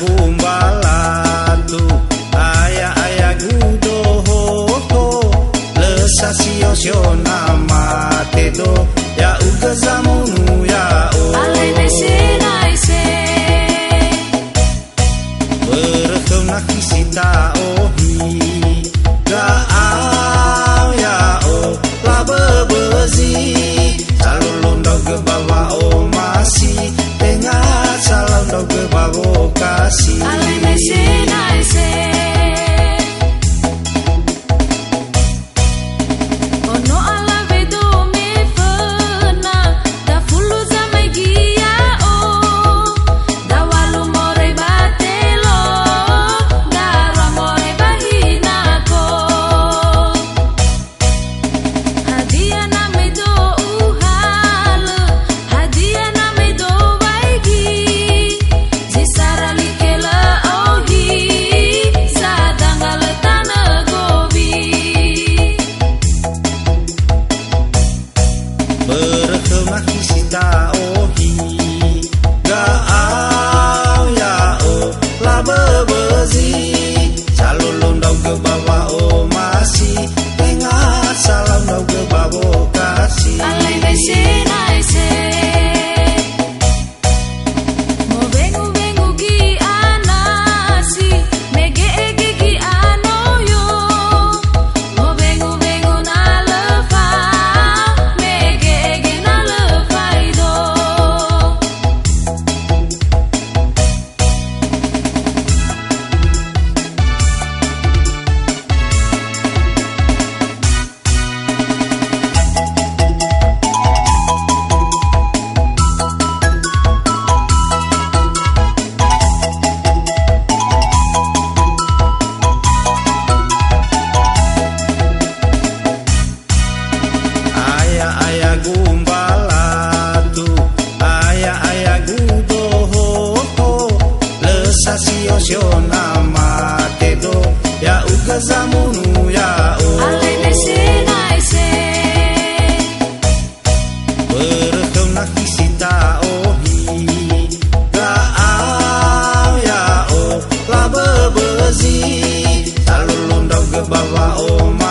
gumbalatu aya-aya gudohoko lesa siosio nama tedo ya ugezamu ela que o ouvindo. shona matedo ya ukazamunu ya o. Berkeunah kisita ohi Gaal ya o Laba bezi Talulundau ke bawah oma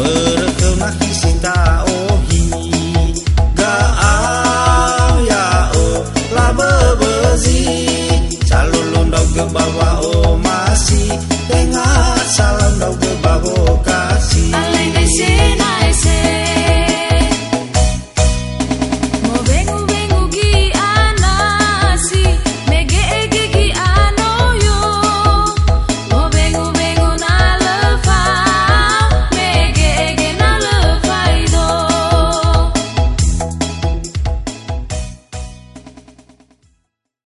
Berkemah cinta